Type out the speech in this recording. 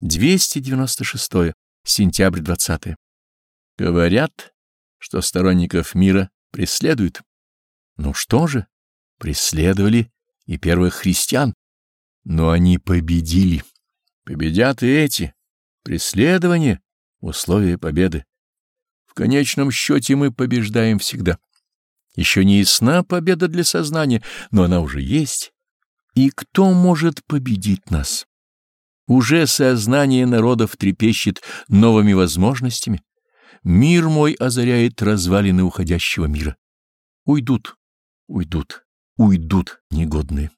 296. Сентябрь 20. Говорят, что сторонников мира преследуют. Ну что же, преследовали и первых христиан, но они победили. Победят и эти. Преследование — условие победы. В конечном счете мы побеждаем всегда. Еще не ясна победа для сознания, но она уже есть. И кто может победить нас? Уже сознание народов трепещет новыми возможностями. Мир мой озаряет развалины уходящего мира. Уйдут, уйдут, уйдут негодные.